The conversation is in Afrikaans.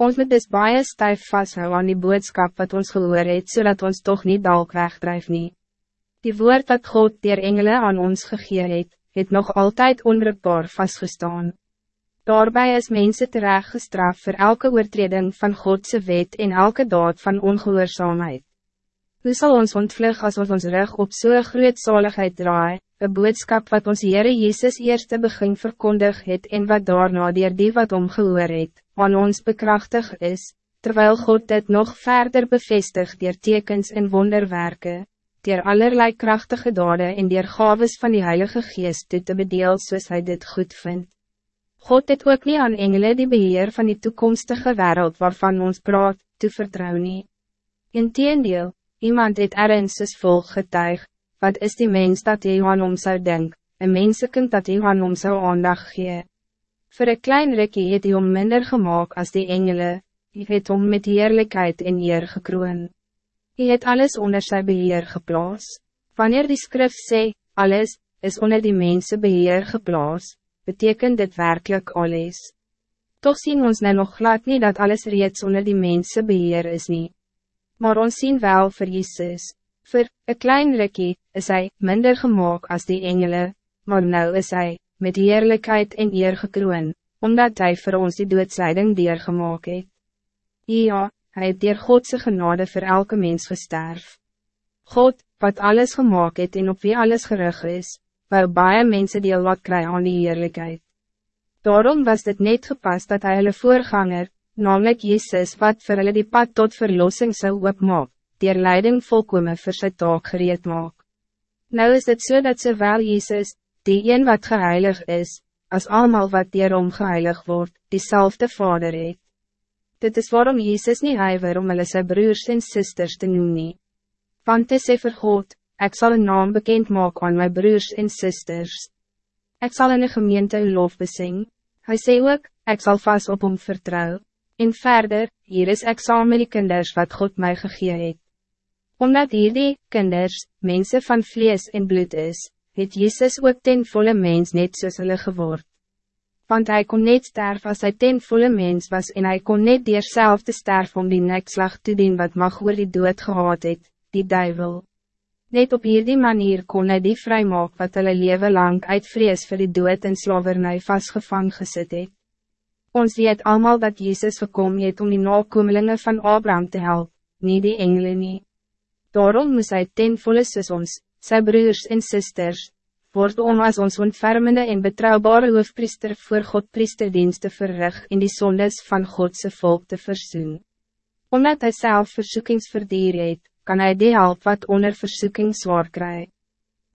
Ons moet dus baie stijf vasthou aan die boodskap wat ons gehoor het, zodat ons toch niet dalk wegdrijf nie. Die woord wat God der engelen aan ons gegee het, het nog altijd onrukbaar vastgestaan. Daarbij is mensen terecht gestraft voor elke oortreding van Godse wet en elke daad van ongehoorzaamheid. Hoe zal ons ontvlug als ons ons rug op zo'n so groot zaligheid draai, een boodschap wat ons Heere Jezus eerste begin verkondig het en wat daarna dier die wat omgehoor het, aan ons bekrachtig is, terwijl God dit nog verder bevestigt dier tekens en wonderwerken, dier allerlei krachtige daden en dier gaves van die Heilige Geest toe te bedeel soos hy dit goed vindt. God het ook niet aan engelen die beheer van die toekomstige wereld waarvan ons praat, te vertrouwen. nie. Inteendeel, iemand het ergens soos volg getuig, wat is die mens dat hy aan om zou denk, een mensenkind dat hy aan om zou aandag gee. Voor een klein rikkie het hy om minder gemaakt als die engelen, hy het om met heerlijkheid en eer gekroon. Hy het alles onder zijn beheer geplaas. Wanneer die skrif sê, alles, is onder die mensen beheer geplaas, betekent dit werkelijk alles. Toch zien ons nou nog glad niet dat alles reeds onder die mensen beheer is niet. Maar ons zien wel voor Jezus. Voor een klein rikkie is hij minder gemaakt als die engelen, maar nou is hij met heerlijkheid en eer gekroon, omdat hij voor ons die doodsleiding dier gemaakt het. Ja, hij het dier Godse genade voor elke mens gesterf. God, wat alles gemaakt het en op wie alles gerig is, wou baie mense deel wat kry aan die eerlijkheid. Daarom was dit net gepast dat hij hulle voorganger, namelijk Jezus wat vir hulle die pad tot verlossing zou opmaak, dier leiding volkome vir sy taak gereed maak. Nou is het zo so dat zowel Jezus, die een wat geheilig is, als allemaal wat dierom geheilig wordt, diezelfde vader het. Dit is waarom Jezus niet huiver om hulle sy broers en sisters te noemen. nie. Want hy sê vir God, Ik zal een naam bekend maken aan mijn broers en zusters. Ik zal in de gemeente uw lof bezing. Hij zei ook, ik zal vast op hem vertrouwen. En verder, hier is examen die kinders wat God mij gegeven heeft. Omdat hier die kinders, mensen van vlees en bloed is, het Jezus ook ten volle mens net soos hulle geword. Want hij kon niet sterven als hij ten volle mens was en hij kon niet dierzelfde sterven om die nekslag te dien wat mag oor die dood gehad het, die duivel. Net op hierdie manier kon hy die vrymaak wat hulle leven lang uit vrees vir die dood en slavernij vastgevang gesit het. Ons weet allemaal dat Jezus gekom het om die nakomelingen van Abraham te helpen, niet die engelen nie. Daarom moest hij ten volle soos ons, sy broers en sisters, word om as ons ontfermende en betrouwbare hoofpriester voor God priesterdienste verrig in die zondes van Godse volk te verzoen. Omdat hij zelf verzoekingsverdier het, kan hij die help wat onder verzoeking zwaar krijgen.